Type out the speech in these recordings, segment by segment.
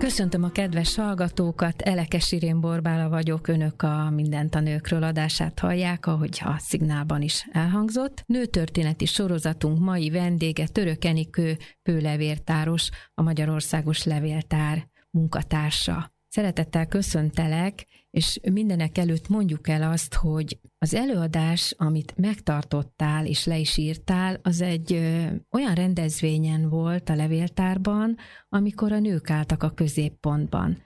Köszöntöm a kedves hallgatókat, Elekes Irén Borbála vagyok, önök a Mindent a nőkről adását hallják, ahogy a szignálban is elhangzott. Nőtörténeti sorozatunk mai vendége Török Enikő főlevértáros, a Magyarországos Levéltár munkatársa. Szeretettel köszöntelek, és mindenek előtt mondjuk el azt, hogy az előadás, amit megtartottál és le is írtál, az egy ö, olyan rendezvényen volt a levéltárban, amikor a nők álltak a középpontban.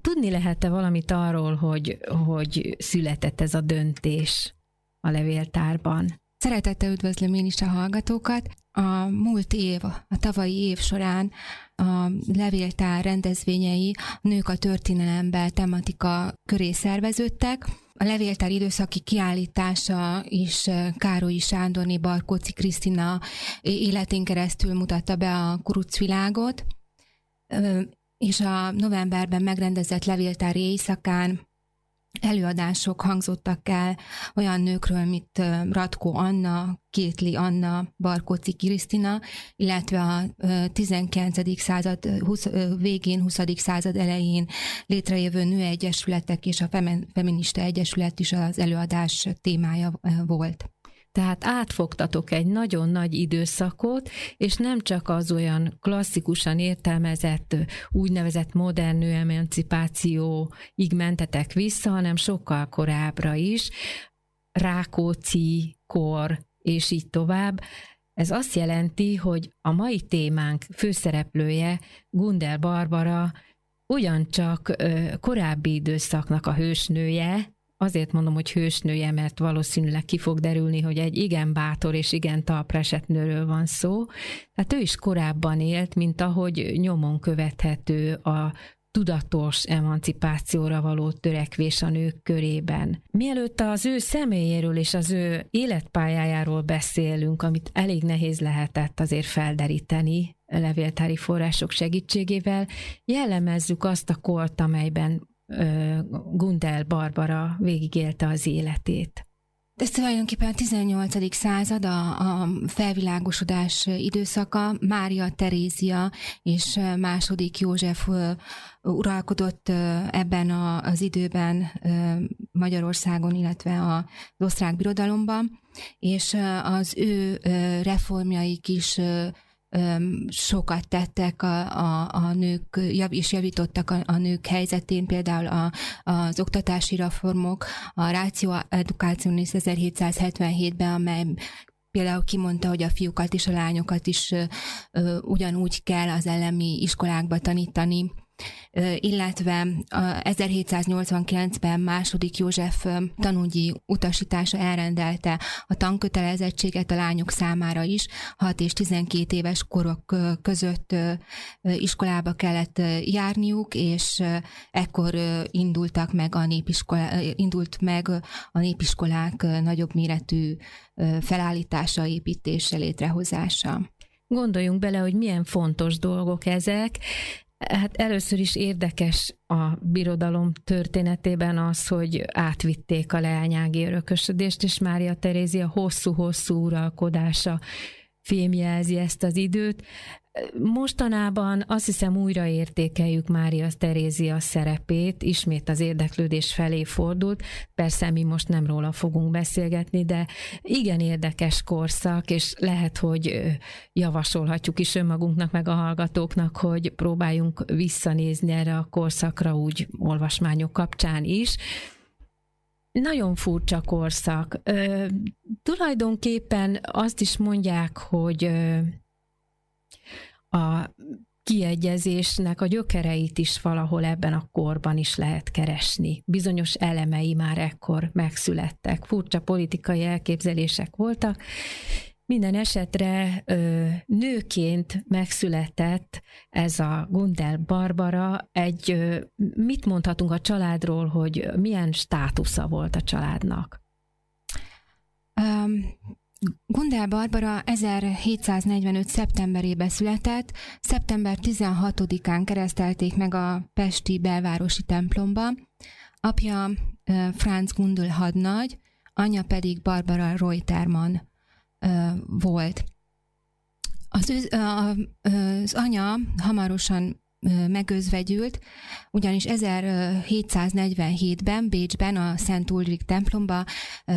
Tudni lehet-e valamit arról, hogy, hogy született ez a döntés a levéltárban? Szeretettel üdvözlöm én is a hallgatókat. A múlt év, a tavalyi év során a levéltár rendezvényei nők a történelemben tematika köré szerveződtek. A levéltár időszaki kiállítása is Károlyi Sándorné Barkóci Krisztina életén keresztül mutatta be a kurucvilágot, és a novemberben megrendezett levéltári éjszakán előadások hangzottak el olyan nőkről, mint Ratko Anna, Kétli Anna, Barkóci Krisztina, illetve a 19. század 20, végén, 20. század elején létrejövő nőegyesületek és a feminista egyesület is az előadás témája volt. Tehát átfogtatok egy nagyon nagy időszakot, és nem csak az olyan klasszikusan értelmezett, úgynevezett modern nőemancipációig mentetek vissza, hanem sokkal korábbra is, Rákóczi kor, és így tovább. Ez azt jelenti, hogy a mai témánk főszereplője Gundel Barbara ugyancsak korábbi időszaknak a hősnője, Azért mondom, hogy hősnője, mert valószínűleg ki fog derülni, hogy egy igen bátor és igen talpresett nőről van szó. Tehát ő is korábban élt, mint ahogy nyomon követhető a tudatos emancipációra való törekvés a nők körében. Mielőtt az ő személyéről és az ő életpályájáról beszélünk, amit elég nehéz lehetett azért felderíteni levéltári források segítségével, jellemezzük azt a kort, amelyben Gundel Barbara végigélte az életét. Ez tulajdonképpen a 18. század, a, a felvilágosodás időszaka, Mária Terézia és második József uralkodott ebben a, az időben Magyarországon, illetve az osztrák birodalomban, és az ő reformjaik is sokat tettek a, a, a nők, és javítottak a, a nők helyzetén, például a, az oktatási reformok, a Ratio Educationis 1777-ben, amely például kimondta, hogy a fiúkat és a lányokat is ö, ugyanúgy kell az elemi iskolákba tanítani, illetve 1789-ben második József tanúgyi utasítása elrendelte a tankötelezettséget a lányok számára is, 6 és 12 éves korok között iskolába kellett járniuk, és ekkor indultak meg a népiskola, indult meg a népiskolák nagyobb méretű felállítása, építése, létrehozása. Gondoljunk bele, hogy milyen fontos dolgok ezek. Hát először is érdekes a birodalom történetében az, hogy átvitték a leányági örökösödést, és Mária Terézia hosszú-hosszú uralkodása fémjelzi ezt az időt. Mostanában azt hiszem újra értékeljük Mária Terézia szerepét, ismét az érdeklődés felé fordult. Persze mi most nem róla fogunk beszélgetni, de igen érdekes korszak, és lehet, hogy javasolhatjuk is önmagunknak, meg a hallgatóknak, hogy próbáljunk visszanézni erre a korszakra úgy olvasmányok kapcsán is. Nagyon furcsa korszak. Ö, tulajdonképpen azt is mondják, hogy a kiegyezésnek a gyökereit is valahol ebben a korban is lehet keresni. Bizonyos elemei már ekkor megszülettek. Furcsa politikai elképzelések voltak, Minden esetre nőként megszületett ez a Gundel Barbara. Egy, mit mondhatunk a családról, hogy milyen státusza volt a családnak? Gundel Barbara 1745. szeptemberében született, szeptember 16-án keresztelték meg a Pesti belvárosi templomba. Apja Franz Gundel hadnagy, anya pedig Barbara Reutermann volt. Az, az anya hamarosan megözvegyült, ugyanis 1747-ben Bécsben a Szent Ulrik templomba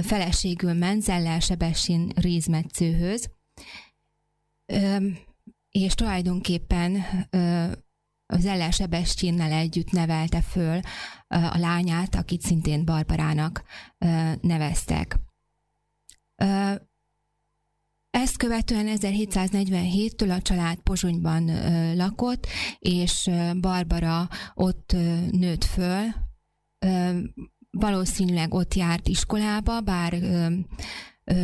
feleségül ment Zeller Sebesin rézmetszőhöz, és tulajdonképpen az Sebestyénnel együtt nevelte föl a lányát, akit szintén Barbarának neveztek. Ezt követően 1747-től a család Pozsonyban lakott, és Barbara ott nőtt föl. Valószínűleg ott járt iskolába, bár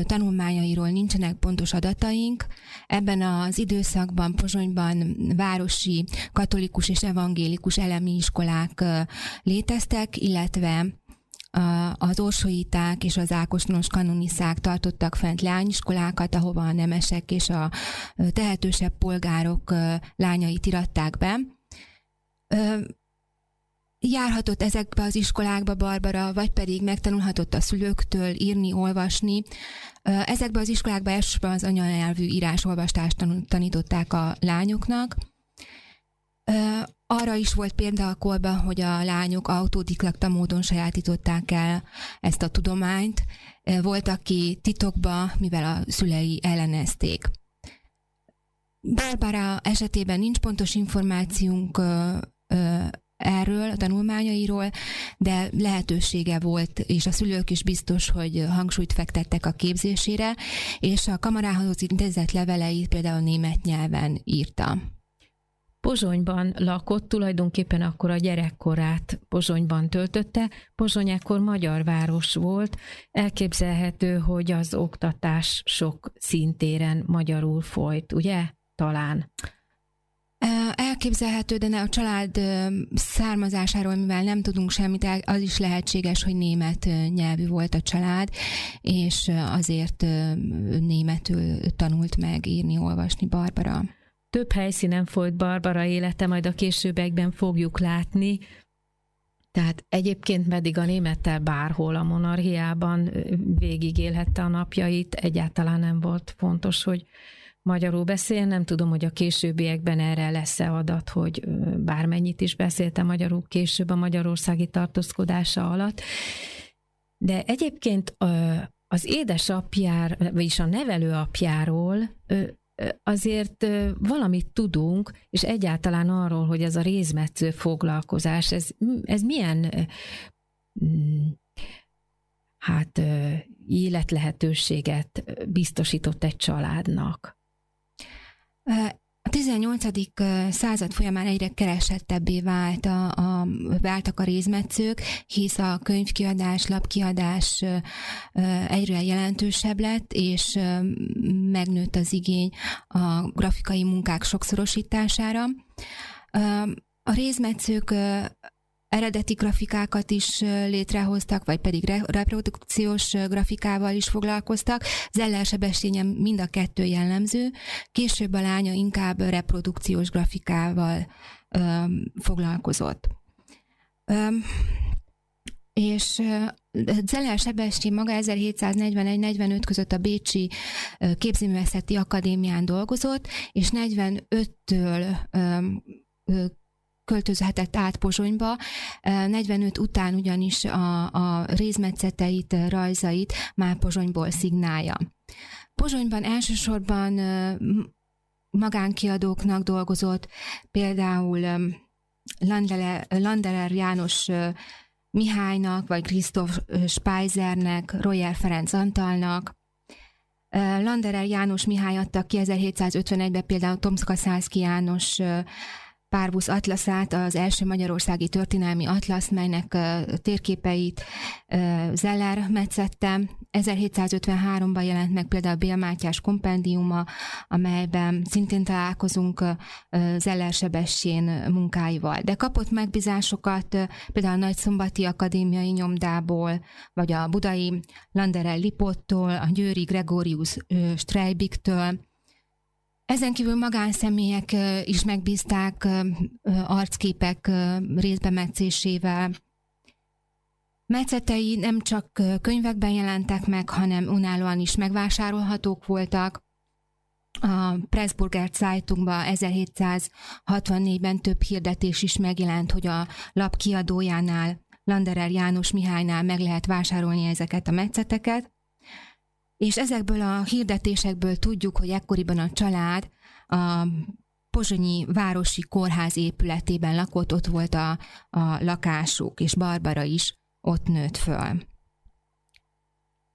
tanulmányairól nincsenek pontos adataink. Ebben az időszakban Pozsonyban városi katolikus és evangélikus elemi iskolák léteztek, illetve az orsóiták és az ákosnos kanoniszák tartottak fent lányiskolákat, ahova a nemesek és a tehetősebb polgárok lányait iratták be. Járhatott ezekbe az iskolákba Barbara, vagy pedig megtanulhatott a szülőktől írni, olvasni. Ezekbe az iskolákba elsősorban az anyanyelvű írás-olvastást tanították a lányoknak. Arra is volt példa a korban, hogy a lányok autodiklakta módon sajátították el ezt a tudományt. Volt, aki titokba, mivel a szülei ellenezték. Barbara esetében nincs pontos információnk ö, ö, erről, a tanulmányairól, de lehetősége volt, és a szülők is biztos, hogy hangsúlyt fektettek a képzésére, és a kamarához intézett leveleit például német nyelven írta. Pozsonyban lakott, tulajdonképpen akkor a gyerekkorát Pozsonyban töltötte. Pozsony ekkor magyar város volt. Elképzelhető, hogy az oktatás sok szintéren magyarul folyt, ugye? Talán. Elképzelhető, de ne a család származásáról, mivel nem tudunk semmit, az is lehetséges, hogy német nyelvű volt a család, és azért németül tanult meg írni, olvasni Barbara. Több helyszínen folyt Barbara élete, majd a későbbekben fogjuk látni, tehát egyébként pedig a némettel bárhol a monarchiában végigélhette a napjait, egyáltalán nem volt fontos, hogy magyarul beszéljen. Nem tudom, hogy a későbbiekben erre lesz-e adat, hogy bármennyit is beszélte magyarul később a magyarországi tartózkodása alatt. De egyébként az édesapjár, vagyis a nevelőapjáról azért valamit tudunk, és egyáltalán arról, hogy ez a rézmetsző foglalkozás, ez, ez milyen hát életlehetőséget biztosított egy családnak. A 18. század folyamán egyre keresettebbé vált a, a, váltak a rézmetszők, hisz a könyvkiadás, lapkiadás egyre jelentősebb lett, és megnőtt az igény a grafikai munkák sokszorosítására. A rézmetszők eredeti grafikákat is létrehoztak, vagy pedig reprodukciós grafikával is foglalkoztak. Zeller Sebestyényen mind a kettő jellemző. Később a lánya inkább reprodukciós grafikával ö, foglalkozott. Ö, és Zeller Sebestyén maga 1741-45 között a Bécsi Képzőművészeti Akadémián dolgozott, és 45-től költözhetett át Pozsonyba. 45 után ugyanis a, a rézmetszeteit, rajzait már Pozsonyból szignálja. Pozsonyban elsősorban magánkiadóknak dolgozott, például Landeler, János Mihálynak, vagy Krisztóf Spájzernek, Royer Ferenc Antalnak, Landerer János Mihály adta ki 1751-ben például Tomszka Szászki János Párbusz atlaszát, az első magyarországi történelmi atlasz, melynek térképeit Zeller metszette, 1753-ban jelent meg például Bél Mátyás kompendiuma, amelyben szintén találkozunk Zeller Sebestyén munkáival. De kapott megbízásokat például a Nagyszombati Akadémiai Nyomdából, vagy a budai Landerel Lipottól, a győri Gregorius Streibiktől, ezen kívül magánszemélyek is megbízták arcképek részbemetszésével. Metszetei nem csak könyvekben jelentek meg, hanem unálóan is megvásárolhatók voltak. A Pressburger Zeitungban 1764-ben több hirdetés is megjelent, hogy a lap kiadójánál, Landerer János Mihálynál meg lehet vásárolni ezeket a metszeteket. És ezekből a hirdetésekből tudjuk, hogy ekkoriban a család a Pozsonyi Városi Kórház épületében lakott, ott volt a, a lakásuk, és Barbara is ott nőtt föl.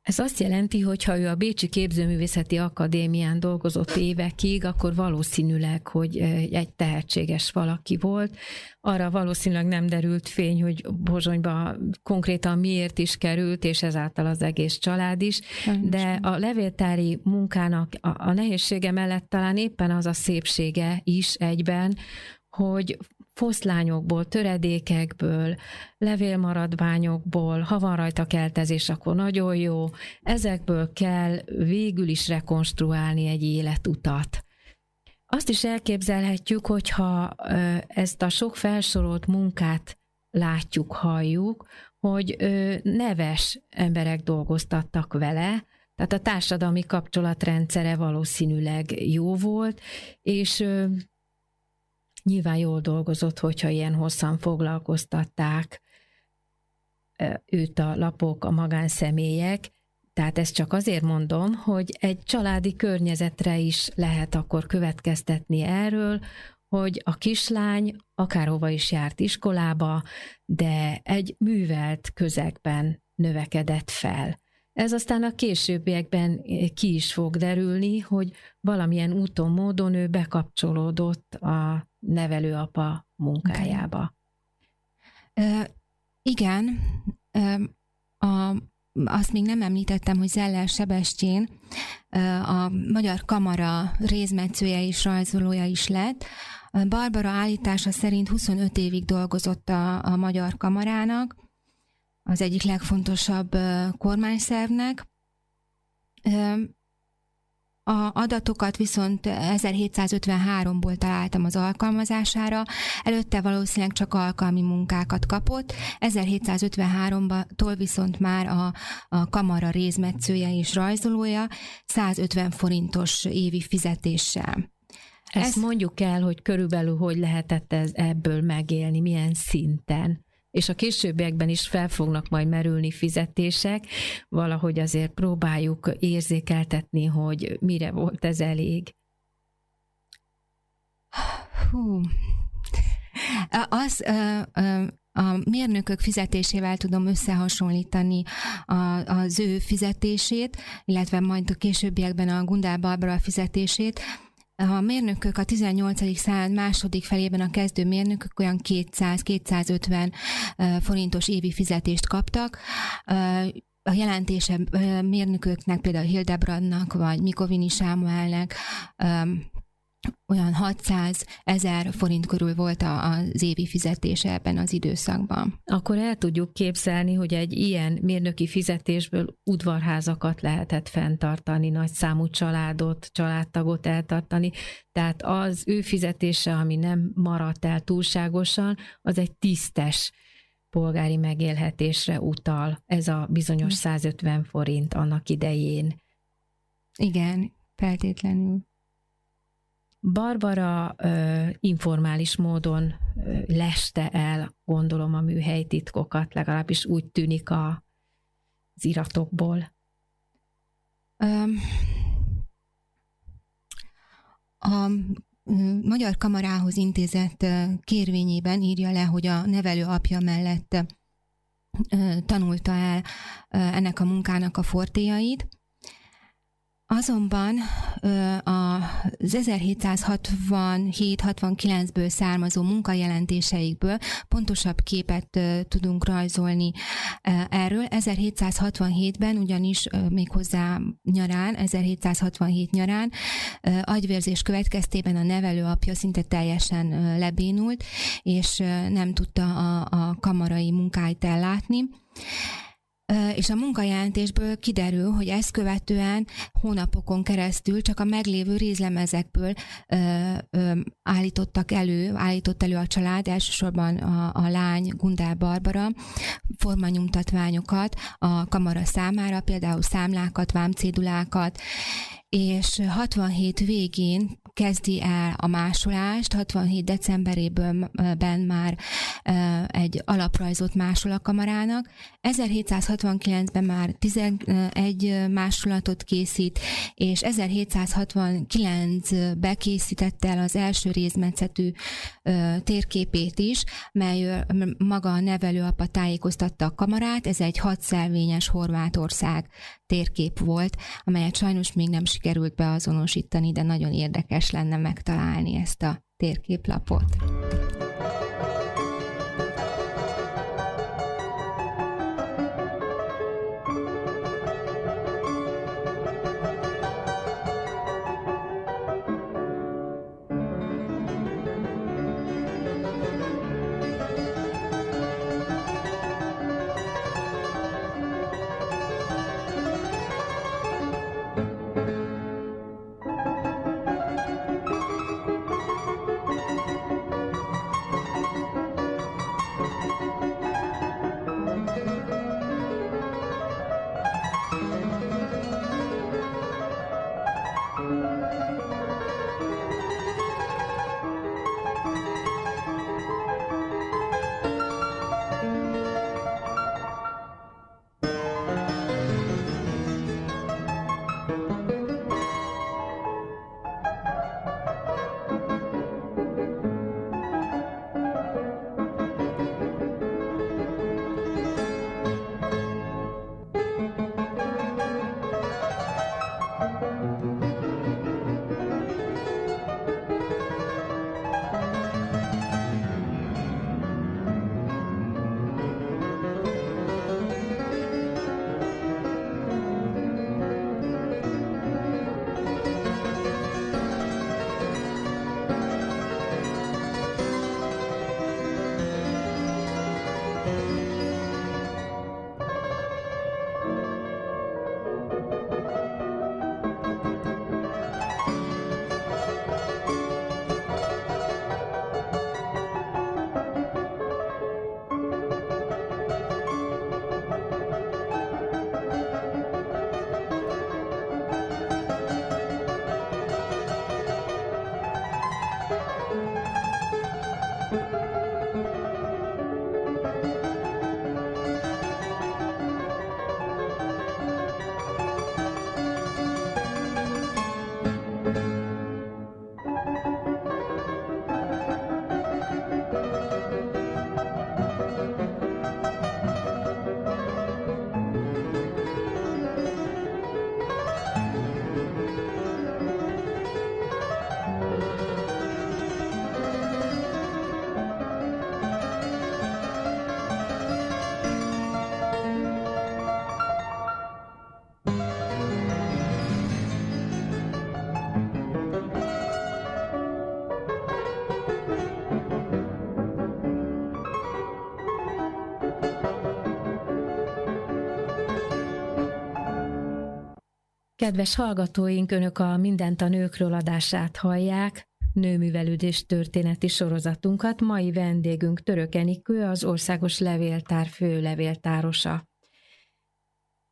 Ez azt jelenti, hogy ha ő a Bécsi Képzőművészeti Akadémián dolgozott évekig, akkor valószínűleg, hogy egy tehetséges valaki volt. Arra valószínűleg nem derült fény, hogy Bozsonyba konkrétan miért is került, és ezáltal az egész család is. De a levéltári munkának a, a nehézsége mellett talán éppen az a szépsége is egyben, hogy foszlányokból, töredékekből, levélmaradványokból, ha van rajta keltezés, akkor nagyon jó. Ezekből kell végül is rekonstruálni egy életutat. Azt is elképzelhetjük, hogyha ezt a sok felsorolt munkát látjuk, halljuk, hogy neves emberek dolgoztattak vele, tehát a társadalmi kapcsolatrendszere valószínűleg jó volt, és nyilván jól dolgozott, hogyha ilyen hosszan foglalkoztatták őt a lapok, a magánszemélyek, tehát ezt csak azért mondom, hogy egy családi környezetre is lehet akkor következtetni erről, hogy a kislány akárhova is járt iskolába, de egy művelt közegben növekedett fel. Ez aztán a későbbiekben ki is fog derülni, hogy valamilyen úton, módon ő bekapcsolódott a nevelőapa munkájába. Uh, igen, uh, a, azt még nem említettem, hogy Zeller Sebestyén a Magyar Kamara részmetszője és rajzolója is lett. Barbara állítása szerint 25 évig dolgozott a, a Magyar Kamarának, az egyik legfontosabb kormányszervnek. A adatokat viszont 1753-ból találtam az alkalmazására, előtte valószínűleg csak alkalmi munkákat kapott, 1753-tól viszont már a, a kamara rézmetszője és rajzolója 150 forintos évi fizetéssel. Ezt Ez... mondjuk el, hogy körülbelül hogy lehetett ez ebből megélni, milyen szinten és a későbbiekben is fel fognak majd merülni fizetések, valahogy azért próbáljuk érzékeltetni, hogy mire volt ez elég. Hú. Az, a mérnökök fizetésével tudom összehasonlítani az ő fizetését, illetve majd a későbbiekben a Gundál Barbara fizetését. A mérnökök a 18. század második felében a kezdő mérnökök olyan 200-250 forintos évi fizetést kaptak. A jelentésebb mérnököknek, például Hildebrandnak, vagy Mikovini Sámuelnek olyan 600 ezer forint körül volt az évi fizetése ebben az időszakban. Akkor el tudjuk képzelni, hogy egy ilyen mérnöki fizetésből udvarházakat lehetett fenntartani, nagy számú családot, családtagot eltartani, tehát az ő fizetése, ami nem maradt el túlságosan, az egy tisztes polgári megélhetésre utal. Ez a bizonyos 150 hm. forint annak idején. Igen, feltétlenül. Barbara ö, informális módon ö, leste el, gondolom, a műhely titkokat, legalábbis úgy tűnik a, az iratokból. Um, a Magyar Kamarához intézett kérvényében írja le, hogy a nevelő apja mellett tanulta el ennek a munkának a fortéjait, Azonban az 1767-69-ből származó munkajelentéseikből pontosabb képet tudunk rajzolni erről. 1767-ben ugyanis méghozzá nyarán, 1767 nyarán agyvérzés következtében a nevelőapja szinte teljesen lebénult, és nem tudta a, a kamarai munkáit ellátni és a munkajelentésből kiderül, hogy ezt követően hónapokon keresztül csak a meglévő rézlemezekből ö, ö, állítottak elő, állított elő a család, elsősorban a, a lány Gundár Barbara formanyomtatványokat a kamara számára, például számlákat, vámcédulákat, és 67 végén kezdi el a másolást, 67 decemberében ben már egy alaprajzot másol a kamarának, 1769-ben már 11 másolatot készít, és 1769-be készítette el az első rézmetszetű térképét is, mely maga a nevelőapa tájékoztatta a kamarát, ez egy hadszelvényes Horvátország térkép volt, amelyet sajnos még nem sikerült beazonosítani, de nagyon érdekes lenne megtalálni ezt a térképlapot. Kedves hallgatóink, Önök a Mindent a nőkről adását hallják, nőművelődés történeti sorozatunkat. Mai vendégünk Török Enikő, az Országos Levéltár fő levéltárosa.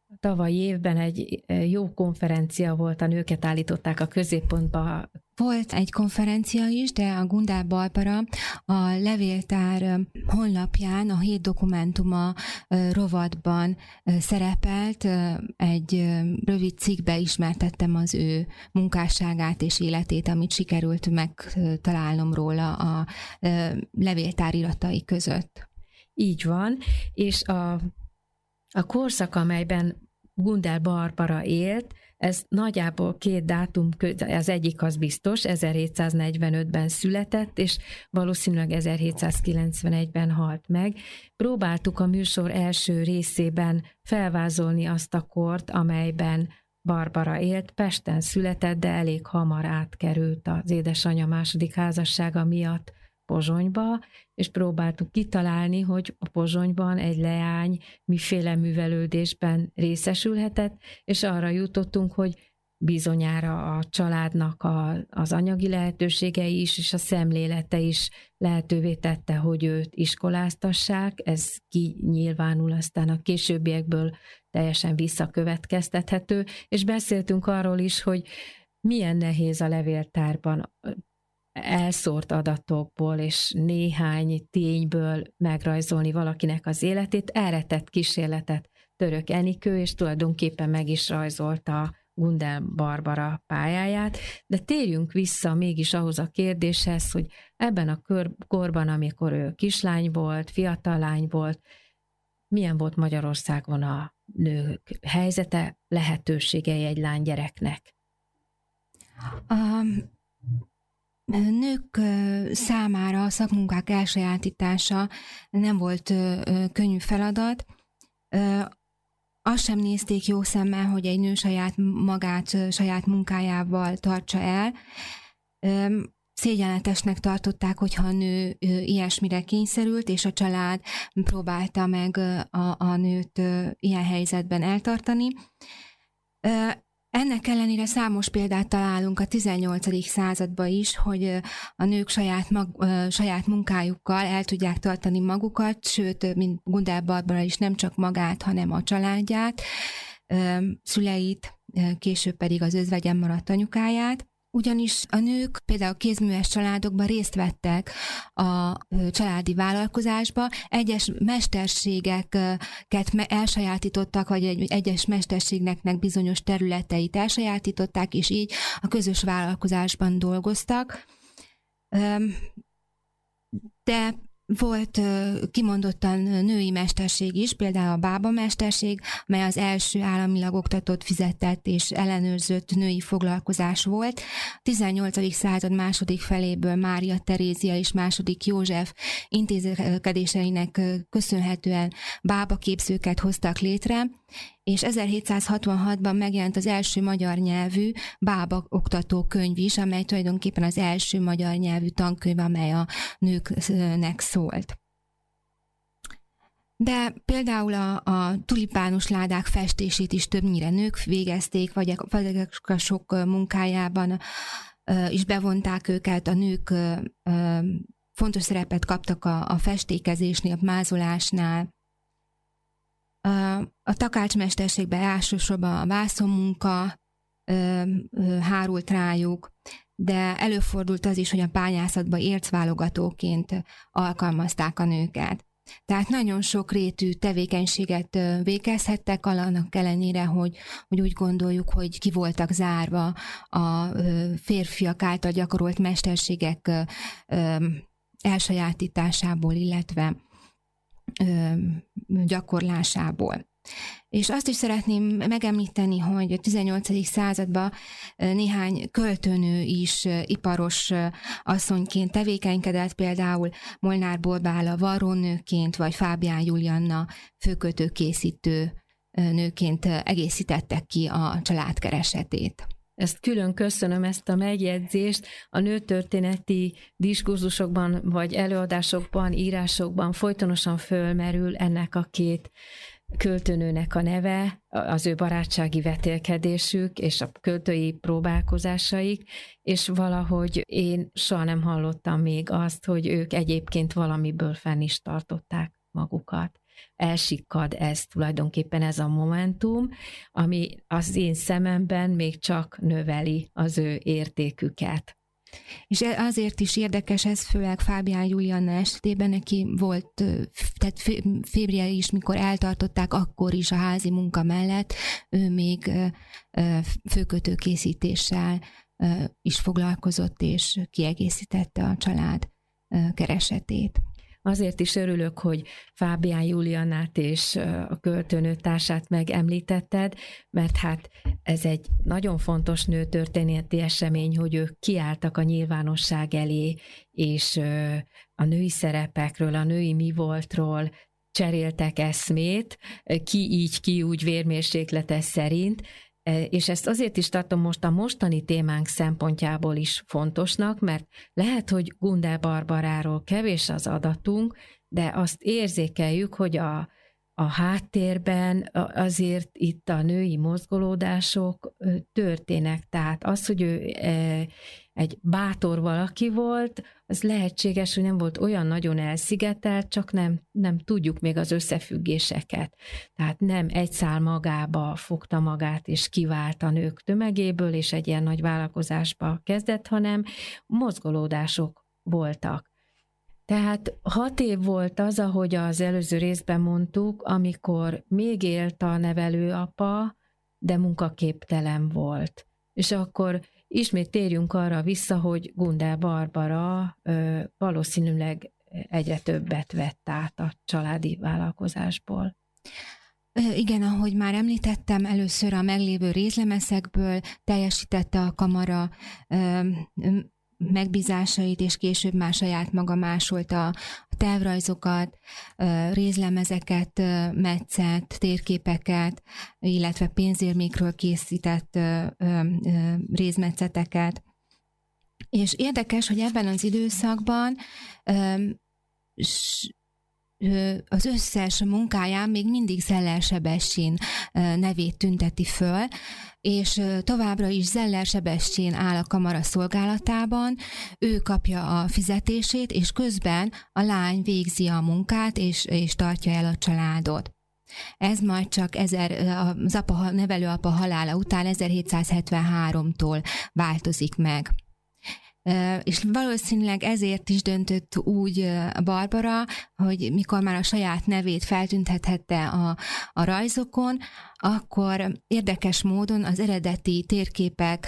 A tavalyi évben egy jó konferencia volt, a nőket állították a középpontba volt egy konferencia is, de a Gundár Balpara a levéltár honlapján a hét dokumentuma rovatban szerepelt, egy rövid cikkbe ismertettem az ő munkásságát és életét, amit sikerült megtalálnom róla a levéltár iratai között. Így van, és a, a korszak, amelyben Gundel Barbara élt, ez nagyjából két dátum, az egyik az biztos, 1745-ben született, és valószínűleg 1791-ben halt meg. Próbáltuk a műsor első részében felvázolni azt a kort, amelyben Barbara élt, Pesten született, de elég hamar átkerült az édesanyja második házassága miatt Pozsonyba, és próbáltuk kitalálni, hogy a Pozsonyban egy leány miféle művelődésben részesülhetett, és arra jutottunk, hogy bizonyára a családnak a, az anyagi lehetőségei is, és a szemlélete is lehetővé tette, hogy őt iskoláztassák. Ez kinyilvánul aztán a későbbiekből teljesen visszakövetkeztethető, és beszéltünk arról is, hogy milyen nehéz a levéltárban elszórt adatokból és néhány tényből megrajzolni valakinek az életét. Erre tett kísérletet Török Enikő, és tulajdonképpen meg is rajzolta Gundel Barbara pályáját, de térjünk vissza mégis ahhoz a kérdéshez, hogy ebben a korban, amikor ő kislány volt, fiatal lány volt, milyen volt Magyarországon a nők helyzete, lehetőségei egy lánygyereknek? A nők számára a szakmunkák elsajátítása nem volt könnyű feladat. Azt sem nézték jó szemmel, hogy egy nő saját magát, saját munkájával tartsa el. Szégyenletesnek tartották, hogyha a nő ilyesmire kényszerült, és a család próbálta meg a, a nőt ilyen helyzetben eltartani. Ennek ellenére számos példát találunk a 18. században is, hogy a nők saját, mag, saját munkájukkal el tudják tartani magukat, sőt, mint Gundel Barbara is nem csak magát, hanem a családját, szüleit, később pedig az özvegyen maradt anyukáját ugyanis a nők például kézműves családokban részt vettek a családi vállalkozásba, egyes mesterségeket elsajátítottak, vagy egy, egyes mesterségnek bizonyos területeit elsajátították, és így a közös vállalkozásban dolgoztak. De volt kimondottan női mesterség is, például a bába mesterség, mely az első államilag oktatott, fizetett és ellenőrzött női foglalkozás volt. 18. század második feléből Mária Terézia és második József intézkedéseinek köszönhetően bába képzőket hoztak létre, és 1766-ban megjelent az első magyar nyelvű bába oktató könyv is, amely tulajdonképpen az első magyar nyelvű tankönyv, amely a nőknek szólt. De például a, a tulipánus ládák festését is többnyire nők végezték, vagy a sok munkájában is bevonták őket, a nők fontos szerepet kaptak a, a festékezésnél, a mázolásnál, a takácsmesterségben elsősorban a vászonmunka hárult rájuk, de előfordult az is, hogy a pályázatban ércválogatóként alkalmazták a nőket. Tehát nagyon sok rétű tevékenységet végezhettek, annak ellenére, hogy, hogy úgy gondoljuk, hogy ki voltak zárva a férfiak által gyakorolt mesterségek elsajátításából, illetve gyakorlásából. És azt is szeretném megemlíteni, hogy a 18. században néhány költőnő is iparos asszonyként tevékenykedett, például Molnár Borbála varrónőként, vagy Fábián Julianna főkötőkészítő nőként egészítettek ki a családkeresetét. Ezt külön köszönöm, ezt a megjegyzést. A nőtörténeti diskurzusokban, vagy előadásokban, írásokban folytonosan fölmerül ennek a két költőnőnek a neve, az ő barátsági vetélkedésük és a költői próbálkozásaik, és valahogy én soha nem hallottam még azt, hogy ők egyébként valamiből fenn is tartották magukat elsikkad ez tulajdonképpen ez a momentum, ami az én szememben még csak növeli az ő értéküket. És e- azért is érdekes ez, főleg Fábián Julianna esetében, neki volt, tehát fébria is, mikor eltartották, akkor is a házi munka mellett, ő még főkötőkészítéssel is foglalkozott, és kiegészítette a család keresetét. Azért is örülök, hogy Fábián Julianát és a költőnő társát megemlítetted, mert hát ez egy nagyon fontos nőtörténeti esemény, hogy ők kiálltak a nyilvánosság elé, és a női szerepekről, a női mi voltról cseréltek eszmét, ki így, ki úgy vérmérséklete szerint, és ezt azért is tartom most a mostani témánk szempontjából is fontosnak, mert lehet, hogy Gundel Barbaráról kevés az adatunk, de azt érzékeljük, hogy a, a háttérben azért itt a női mozgolódások történnek. Tehát az, hogy ő e, egy bátor valaki volt, az lehetséges, hogy nem volt olyan nagyon elszigetelt, csak nem, nem tudjuk még az összefüggéseket. Tehát nem egy szál magába fogta magát és kivált a nők tömegéből, és egy ilyen nagy vállalkozásba kezdett, hanem mozgolódások voltak. Tehát hat év volt az, ahogy az előző részben mondtuk, amikor még élt a nevelőapa, de munkaképtelen volt. És akkor ismét térjünk arra vissza, hogy Gundel Barbara ö, valószínűleg egyre többet vett át a családi vállalkozásból. Igen, ahogy már említettem, először a meglévő részlemeszekből teljesítette a kamara megbízásait, és később már saját maga másolta a tervrajzokat, rézlemezeket metszett, térképeket, illetve pénzérmékről készített rézmetszeteket. És érdekes, hogy ebben az időszakban az összes munkáján még mindig Zeller Sebestyén nevét tünteti föl, és továbbra is Zeller Sebestyén áll a kamara szolgálatában, ő kapja a fizetését, és közben a lány végzi a munkát, és, és tartja el a családot. Ez majd csak ezer, az apa, nevelőapa halála után 1773-tól változik meg. És valószínűleg ezért is döntött úgy Barbara, hogy mikor már a saját nevét feltüntethette a, a rajzokon, akkor érdekes módon az eredeti térképek,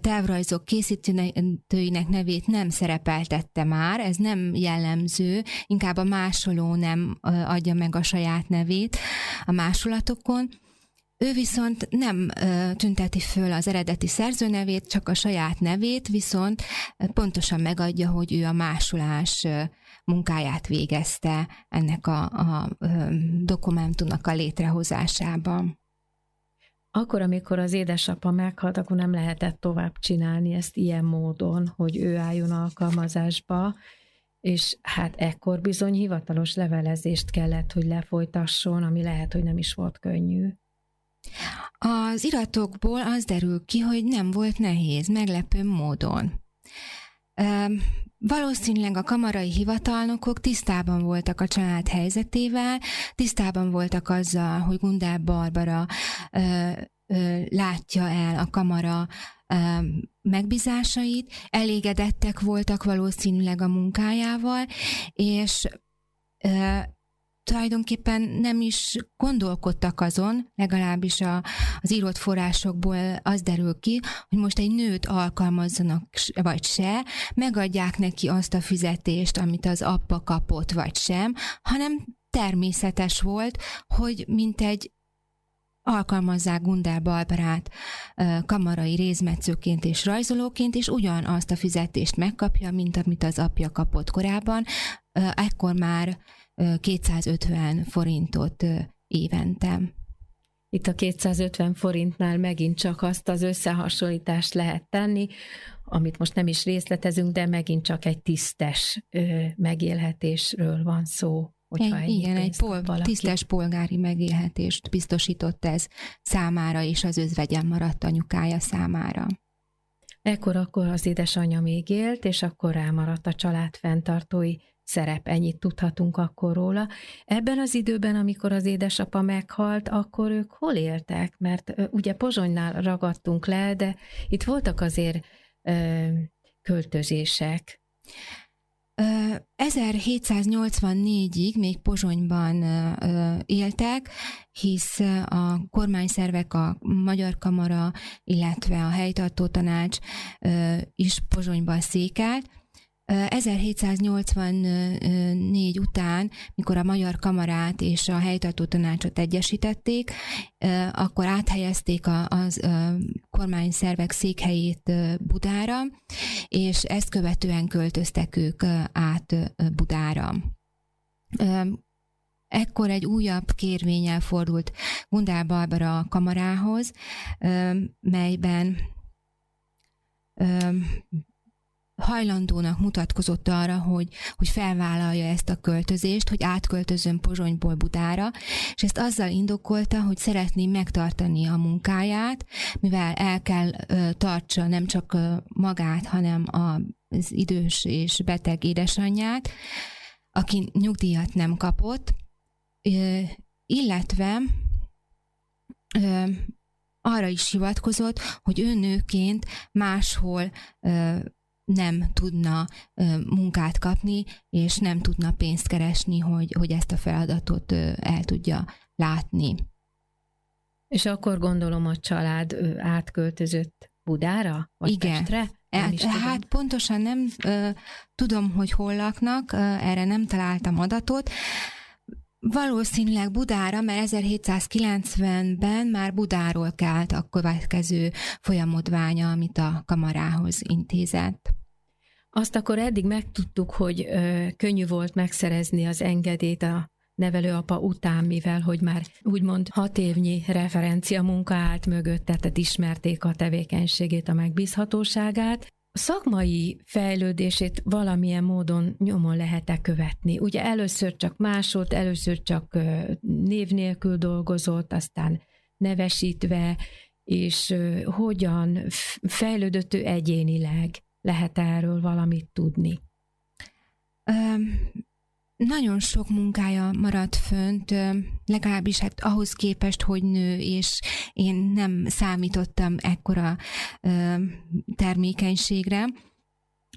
tervrajzok készítőinek nevét nem szerepeltette már, ez nem jellemző, inkább a másoló nem adja meg a saját nevét a másolatokon, ő viszont nem tünteti föl az eredeti szerzőnevét, csak a saját nevét, viszont pontosan megadja, hogy ő a másolás munkáját végezte ennek a, a dokumentumnak a létrehozásában. Akkor, amikor az édesapa meghalt, akkor nem lehetett tovább csinálni ezt ilyen módon, hogy ő álljon alkalmazásba, és hát ekkor bizony hivatalos levelezést kellett, hogy lefolytasson, ami lehet, hogy nem is volt könnyű. Az iratokból az derül ki, hogy nem volt nehéz, meglepő módon. Valószínűleg a kamarai hivatalnokok tisztában voltak a család helyzetével, tisztában voltak azzal, hogy Gundel Barbara ö, ö, látja el a kamara ö, megbízásait, elégedettek voltak valószínűleg a munkájával, és ö, tulajdonképpen nem is gondolkodtak azon, legalábbis a, az írott forrásokból az derül ki, hogy most egy nőt alkalmazzanak vagy se, megadják neki azt a fizetést, amit az apa kapott vagy sem, hanem természetes volt, hogy mint egy alkalmazzák Gundel Balbarát kamarai rézmetszőként és rajzolóként, és ugyanazt a fizetést megkapja, mint amit az apja kapott korábban. Ekkor már 250 forintot évente. Itt a 250 forintnál megint csak azt az összehasonlítást lehet tenni, amit most nem is részletezünk, de megint csak egy tisztes megélhetésről van szó. Hogyha egy, igen, egy pol- valaki. tisztes polgári megélhetést biztosított ez számára, és az özvegyen maradt anyukája számára. Ekkor akkor az édesanyja még élt, és akkor rámaradt a család fenntartói szerep, ennyit tudhatunk akkor róla. Ebben az időben, amikor az édesapa meghalt, akkor ők hol éltek? Mert ugye Pozsonynál ragadtunk le, de itt voltak azért ö, költözések. 1784-ig még Pozsonyban éltek, hisz a kormányszervek, a Magyar Kamara, illetve a helytartó tanács is Pozsonyban székelt, 1784 után, mikor a Magyar Kamarát és a helytartó tanácsot egyesítették, akkor áthelyezték az kormányszervek székhelyét Budára, és ezt követően költöztek ők át Budára. Ekkor egy újabb kérvényel fordult Gundár Barbara kamarához, melyben hajlandónak mutatkozott arra, hogy, hogy felvállalja ezt a költözést, hogy átköltözön Pozsonyból Budára, és ezt azzal indokolta, hogy szeretné megtartani a munkáját, mivel el kell tartsa nem csak magát, hanem az idős és beteg édesanyját, aki nyugdíjat nem kapott, illetve arra is hivatkozott, hogy ő nőként máshol nem tudna munkát kapni, és nem tudna pénzt keresni, hogy, hogy ezt a feladatot el tudja látni. És akkor gondolom a család átköltözött Budára? Vagy Igen. Pestre? Hát, hát pontosan nem uh, tudom, hogy hol laknak, uh, erre nem találtam adatot. Valószínűleg Budára, mert 1790-ben már Budáról kelt a következő folyamodványa, amit a kamarához intézett. Azt akkor eddig megtudtuk, hogy ö, könnyű volt megszerezni az engedélyt a nevelőapa után, mivel hogy már úgymond hat évnyi referencia munka állt mögött, tehát ismerték a tevékenységét, a megbízhatóságát. A szakmai fejlődését valamilyen módon nyomon lehet-e követni? Ugye először csak másolt, először csak név nélkül dolgozott, aztán nevesítve, és hogyan fejlődött ő egyénileg? Lehet erről valamit tudni? Um, nagyon sok munkája maradt fönt, legalábbis hát ahhoz képest, hogy nő, és én nem számítottam ekkora termékenységre.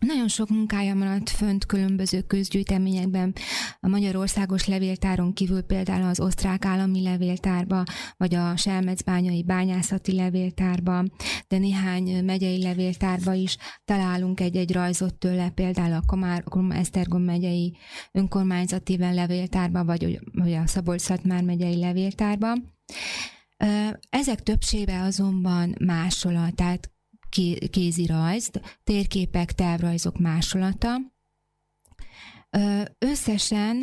Nagyon sok munkája maradt fönt különböző közgyűjteményekben, a Magyarországos Levéltáron kívül például az Osztrák Állami Levéltárba, vagy a Selmecbányai Bányászati Levéltárba, de néhány megyei levéltárba is találunk egy-egy rajzot tőle, például a Komár, Esztergom megyei önkormányzati levéltárba, vagy, vagy a Szabolcs-Szatmár megyei levéltárba. Ezek többsége azonban másolat, tehát kézirajz, térképek, tervrajzok másolata. Összesen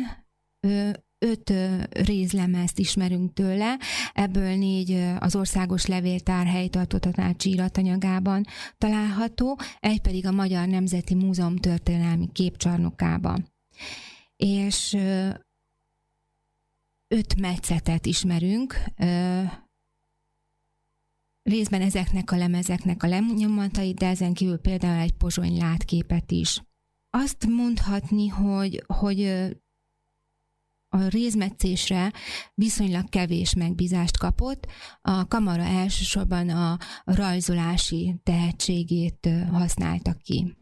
öt rézlemezt ismerünk tőle, ebből négy az Országos Levéltár helytartó tanácsi iratanyagában található, egy pedig a Magyar Nemzeti Múzeum történelmi képcsarnokában. És öt metszetet ismerünk, részben ezeknek a lemezeknek a lenyomatai, de ezen kívül például egy pozsony látképet is. Azt mondhatni, hogy, hogy a rézmetszésre viszonylag kevés megbízást kapott. A kamara elsősorban a rajzolási tehetségét használta ki.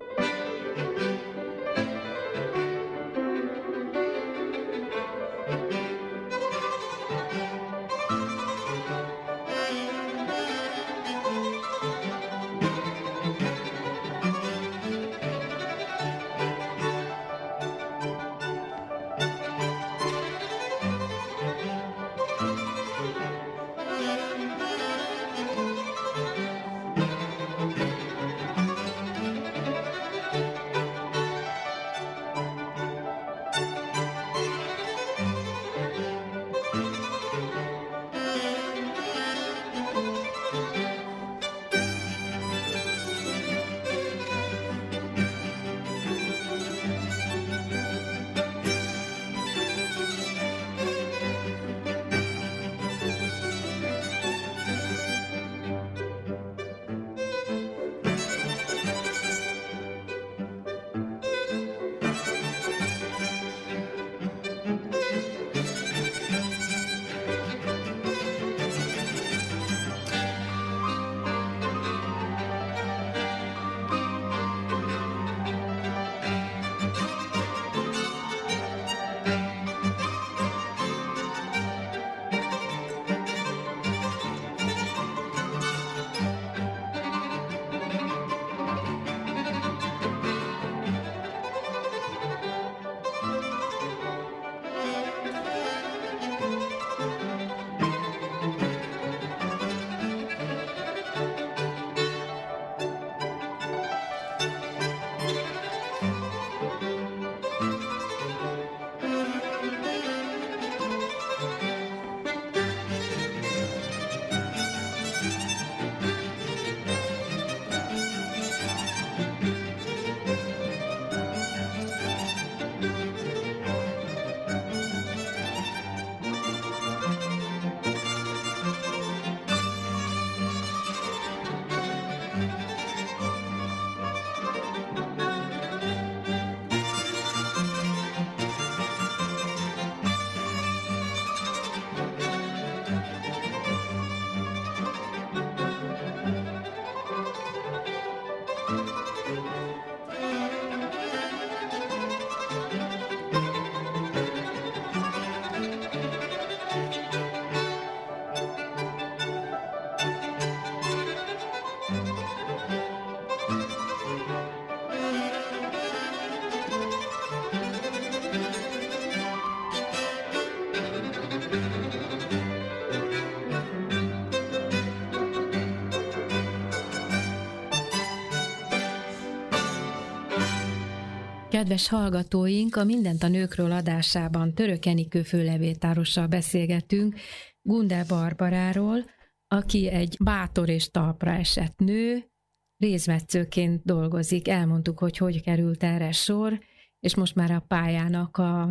Kedves hallgatóink, a Mindent a nőkről adásában Török Enikő főlevéltárossal beszélgetünk Gundel Barbaráról, aki egy bátor és talpra esett nő, részmetszőként dolgozik. Elmondtuk, hogy hogy került erre sor, és most már a pályának a,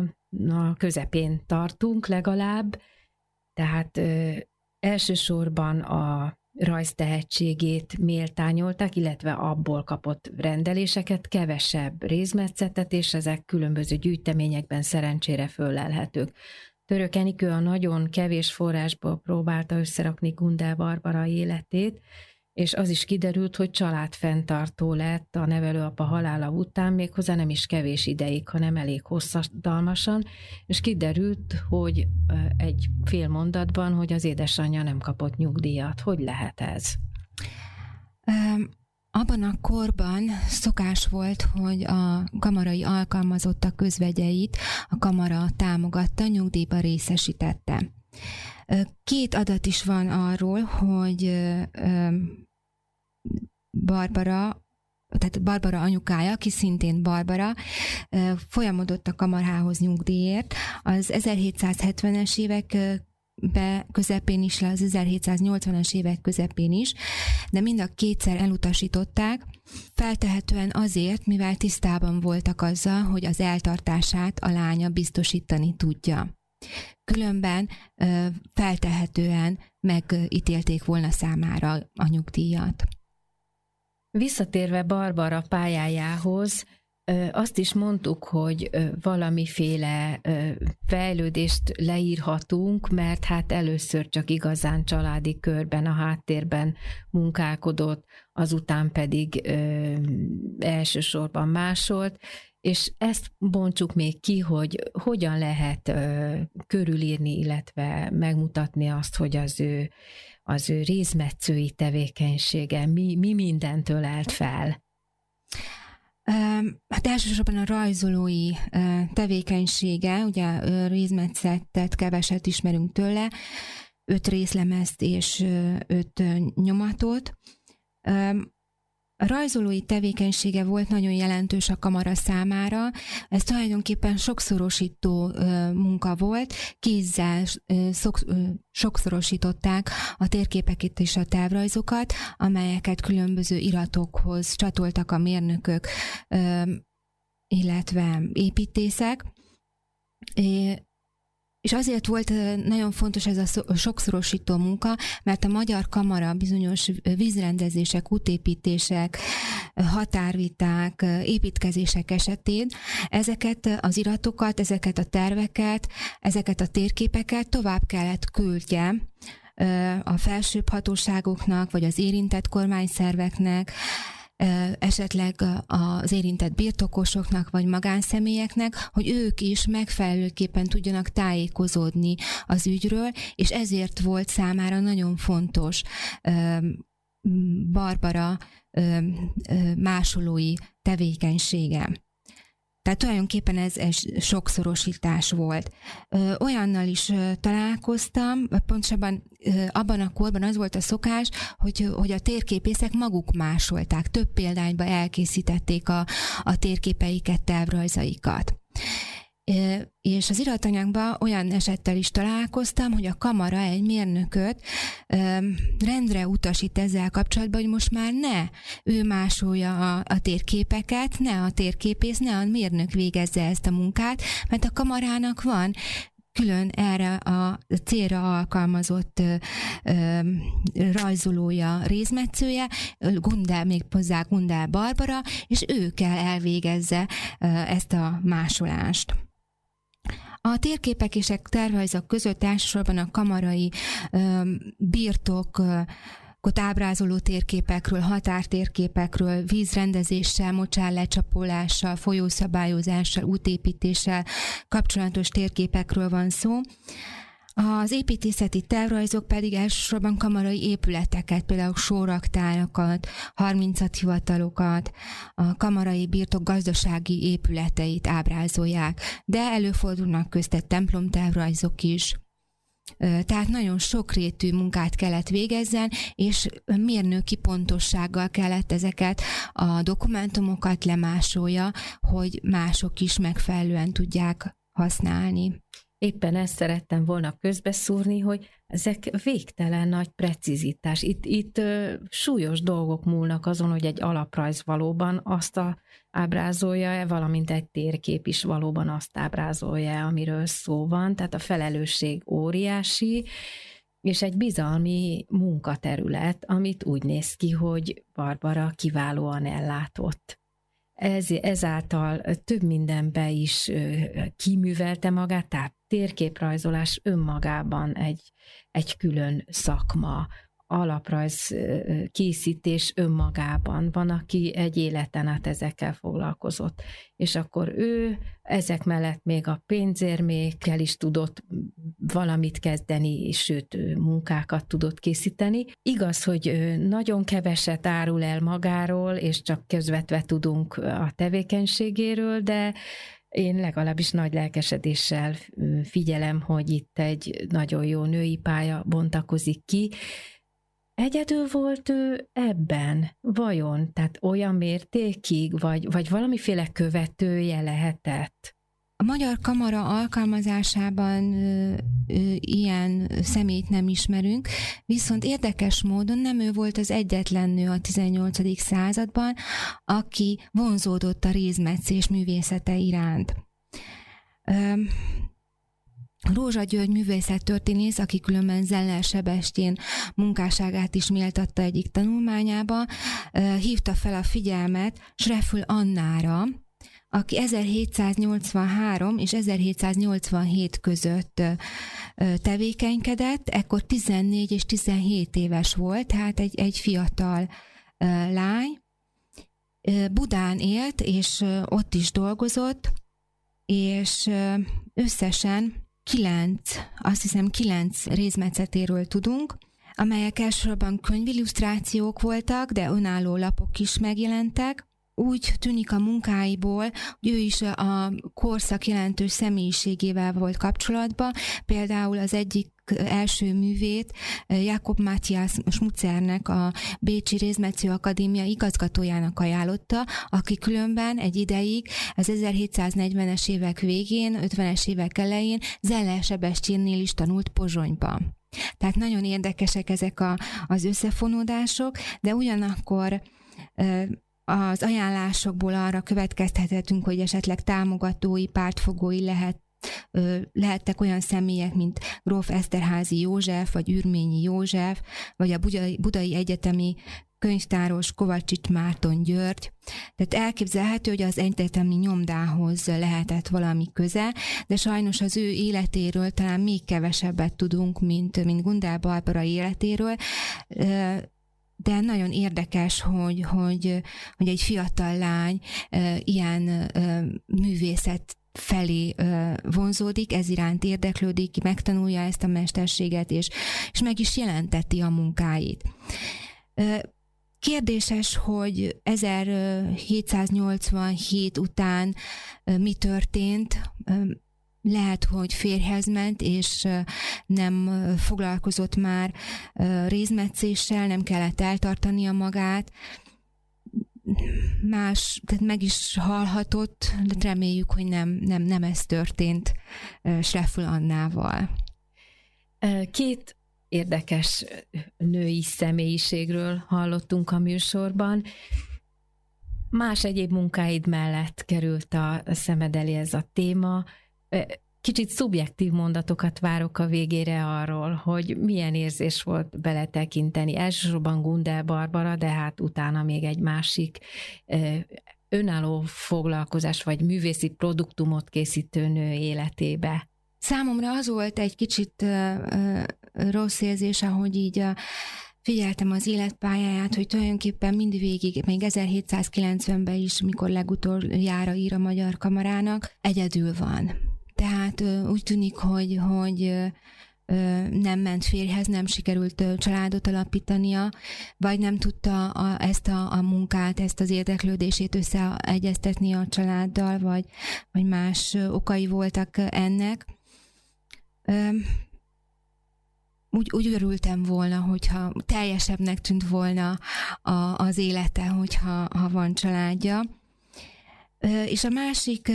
a közepén tartunk legalább, tehát ö, elsősorban a rajztehetségét méltányolták, illetve abból kapott rendeléseket, kevesebb rézmetszetet, és ezek különböző gyűjteményekben szerencsére föllelhetők. Török Enikő a nagyon kevés forrásból próbálta összerakni Gundel Barbara életét, és az is kiderült, hogy családfenntartó lett a nevelőapa halála után, méghozzá nem is kevés ideig, hanem elég hosszadalmasan, és kiderült, hogy egy fél mondatban, hogy az édesanyja nem kapott nyugdíjat. Hogy lehet ez? Abban a korban szokás volt, hogy a kamarai alkalmazottak közvegyeit a kamara támogatta, nyugdíjba részesítette. Két adat is van arról, hogy Barbara tehát Barbara anyukája, aki szintén Barbara, folyamodott a kamarhához nyugdíjért. Az 1770-es évek be közepén is, le az 1780-as évek közepén is, de mind a kétszer elutasították, feltehetően azért, mivel tisztában voltak azzal, hogy az eltartását a lánya biztosítani tudja. Különben feltehetően megítélték volna számára a nyugdíjat. Visszatérve Barbara pályájához, azt is mondtuk, hogy valamiféle fejlődést leírhatunk, mert hát először csak igazán családi körben, a háttérben munkálkodott, azután pedig elsősorban másolt, és ezt bontsuk még ki, hogy hogyan lehet körülírni, illetve megmutatni azt, hogy az ő az ő rézmetszői tevékenysége mi, mi mindentől állt fel? Hát elsősorban a rajzolói tevékenysége, ugye részmetszettet keveset ismerünk tőle, öt részlemezt és öt nyomatot. A rajzolói tevékenysége volt nagyon jelentős a kamara számára. Ez tulajdonképpen sokszorosító munka volt, kézzel sokszorosították a térképeket és a távrajzokat, amelyeket különböző iratokhoz csatoltak a mérnökök, illetve építészek. És azért volt nagyon fontos ez a sokszorosító munka, mert a Magyar Kamara bizonyos vízrendezések, útépítések, határviták, építkezések esetén ezeket az iratokat, ezeket a terveket, ezeket a térképeket tovább kellett küldje a felsőbb hatóságoknak, vagy az érintett kormányszerveknek, esetleg az érintett birtokosoknak vagy magánszemélyeknek, hogy ők is megfelelőképpen tudjanak tájékozódni az ügyről, és ezért volt számára nagyon fontos Barbara másolói tevékenysége. Tehát tulajdonképpen ez, ez sokszorosítás volt. Ö, olyannal is ö, találkoztam, pontosabban ö, abban a korban az volt a szokás, hogy, hogy a térképészek maguk másolták, több példányba elkészítették a, a térképeiket, tervrajzaikat és az iratanyagban olyan esettel is találkoztam, hogy a kamara egy mérnököt rendre utasít ezzel kapcsolatban, hogy most már ne ő másolja a, a térképeket, ne a térképész, ne a mérnök végezze ezt a munkát, mert a kamarának van külön erre a célra alkalmazott ö, ö, rajzolója, rézmetszője, Gundel, még hozzá Gundel Barbara, és ő kell elvégezze ö, ezt a másolást. A térképek és a tervrajzok között elsősorban a kamarai birtok, ott ábrázoló térképekről, határtérképekről, vízrendezéssel, mocsár lecsapolással, folyószabályozással, útépítéssel kapcsolatos térképekről van szó. Az építészeti tervrajzok pedig elsősorban kamarai épületeket, például sóraktárakat, 30 hivatalokat, a kamarai birtok gazdasági épületeit ábrázolják, de előfordulnak közte templomtervrajzok is, tehát nagyon sokrétű munkát kellett végezzen, és mérnöki pontossággal kellett ezeket a dokumentumokat lemásolja, hogy mások is megfelelően tudják használni. Éppen ezt szerettem volna közbeszúrni, hogy ezek végtelen nagy precizitás. Itt, itt ö, súlyos dolgok múlnak azon, hogy egy alaprajz valóban azt a ábrázolja, valamint egy térkép is valóban azt ábrázolja, amiről szó van. Tehát a felelősség óriási, és egy bizalmi munkaterület, amit úgy néz ki, hogy Barbara kiválóan ellátott. Ez, ezáltal több mindenbe is kiművelte magát, tehát térképrajzolás önmagában egy, egy külön szakma, alaprajz készítés önmagában. Van, aki egy életen át ezekkel foglalkozott. És akkor ő ezek mellett még a pénzérmékkel is tudott valamit kezdeni, sőt munkákat tudott készíteni. Igaz, hogy nagyon keveset árul el magáról, és csak közvetve tudunk a tevékenységéről, de én legalábbis nagy lelkesedéssel figyelem, hogy itt egy nagyon jó női pálya bontakozik ki. Egyedül volt ő ebben, vajon? Tehát olyan mértékig, vagy, vagy valamiféle követője lehetett? A Magyar Kamara alkalmazásában ilyen szemét nem ismerünk, viszont érdekes módon nem ő volt az egyetlen nő a 18. században, aki vonzódott a rézmetszés művészete iránt. Ö, Rózsa György művészettörténész, aki különben Zeller Sebestyén munkásságát is méltatta egyik tanulmányába, hívta fel a figyelmet Srefül Annára, aki 1783 és 1787 között tevékenykedett, ekkor 14 és 17 éves volt, tehát egy, egy fiatal lány. Budán élt, és ott is dolgozott, és összesen kilenc, azt hiszem kilenc részmetszetéről tudunk, amelyek elsősorban könyvillusztrációk voltak, de önálló lapok is megjelentek, úgy tűnik a munkáiból, hogy ő is a korszak jelentős személyiségével volt kapcsolatban. Például az egyik első művét Jakob Matthias Schmutzernek a Bécsi Rézmetsző Akadémia igazgatójának ajánlotta, aki különben egy ideig az 1740-es évek végén, 50-es évek elején Zeller Sebestyénnél is tanult Pozsonyban. Tehát nagyon érdekesek ezek a, az összefonódások, de ugyanakkor az ajánlásokból arra következtethetünk, hogy esetleg támogatói, pártfogói lehet lehettek olyan személyek, mint Gróf Eszterházi József, vagy Ürményi József, vagy a Budai, Budai Egyetemi könyvtáros Kovacsics Márton György. Tehát elképzelhető, hogy az egyetemi nyomdához lehetett valami köze, de sajnos az ő életéről talán még kevesebbet tudunk, mint, mint Gundel Barbara életéről de nagyon érdekes, hogy, hogy, hogy egy fiatal lány ilyen művészet felé vonzódik, ez iránt érdeklődik, megtanulja ezt a mesterséget, és, és meg is jelenteti a munkáit. Kérdéses, hogy 1787 után mi történt, lehet, hogy férjhez ment, és nem foglalkozott már rézmetszéssel, nem kellett eltartania magát. Más, tehát meg is halhatott, de reméljük, hogy nem, nem, nem ez történt Sreffel Annával. Két érdekes női személyiségről hallottunk a műsorban. Más egyéb munkáid mellett került a szemed elé ez a téma. Kicsit szubjektív mondatokat várok a végére arról, hogy milyen érzés volt beletekinteni. Elsősorban Gundel Barbara, de hát utána még egy másik önálló foglalkozás vagy művészi produktumot készítő nő életébe. Számomra az volt egy kicsit rossz érzés, ahogy így a figyeltem az életpályáját, hogy tulajdonképpen mindvégig, még 1790-ben is, mikor legutoljára ír a Magyar Kamarának, egyedül van. Tehát úgy tűnik, hogy, hogy nem ment férjhez, nem sikerült családot alapítania, vagy nem tudta a, ezt a, a munkát, ezt az érdeklődését összeegyeztetni a családdal, vagy, vagy más okai voltak ennek úgy, úgy örültem volna, hogyha teljesebbnek tűnt volna a, az élete, hogyha ha van családja. És a másik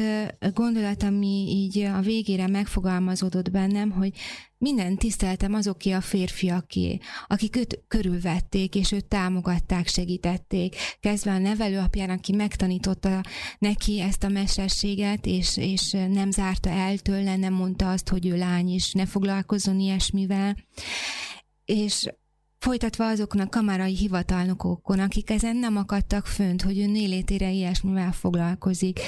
gondolat, ami így a végére megfogalmazódott bennem, hogy minden tiszteltem azoké a férfiaké, akik őt körülvették, és őt támogatták, segítették. Kezdve a nevelőapján, aki megtanította neki ezt a mesességet, és, és nem zárta el tőle, nem mondta azt, hogy ő lány, és ne foglalkozzon ilyesmivel. És folytatva azoknak kamarai hivatalnokokon, akik ezen nem akadtak fönt, hogy ő nélétére ilyesmivel foglalkozik.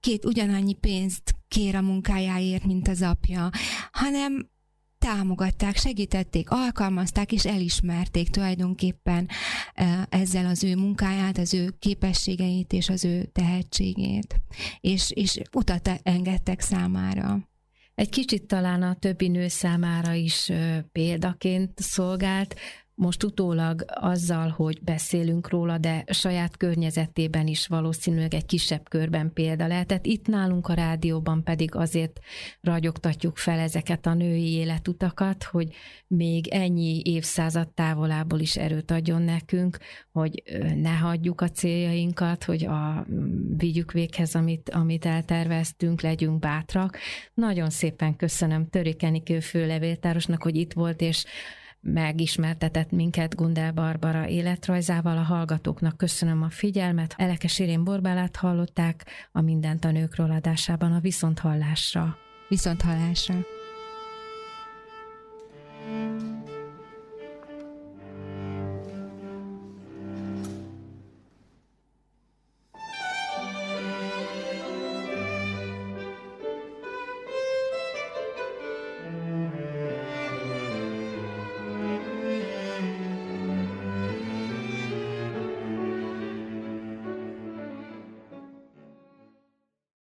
Két ugyanannyi pénzt kér a munkájáért, mint az apja, hanem támogatták, segítették, alkalmazták és elismerték tulajdonképpen e, ezzel az ő munkáját, az ő képességeit és az ő tehetségét, és, és utat engedtek számára. Egy kicsit talán a többi nő számára is példaként szolgált, most utólag azzal, hogy beszélünk róla, de saját környezetében is valószínűleg egy kisebb körben példa lehetett. Itt nálunk a rádióban pedig azért ragyogtatjuk fel ezeket a női életutakat, hogy még ennyi évszázad távolából is erőt adjon nekünk, hogy ne hagyjuk a céljainkat, hogy a, vigyük véghez, amit, amit elterveztünk, legyünk bátrak. Nagyon szépen köszönöm Törékenikő főlevéltárosnak, hogy itt volt, és megismertetett minket Gundel Barbara életrajzával. A hallgatóknak köszönöm a figyelmet. Elekes Irén Borbálát hallották a Mindent a nőkről adásában a Viszonthallásra. Viszonthallásra. thank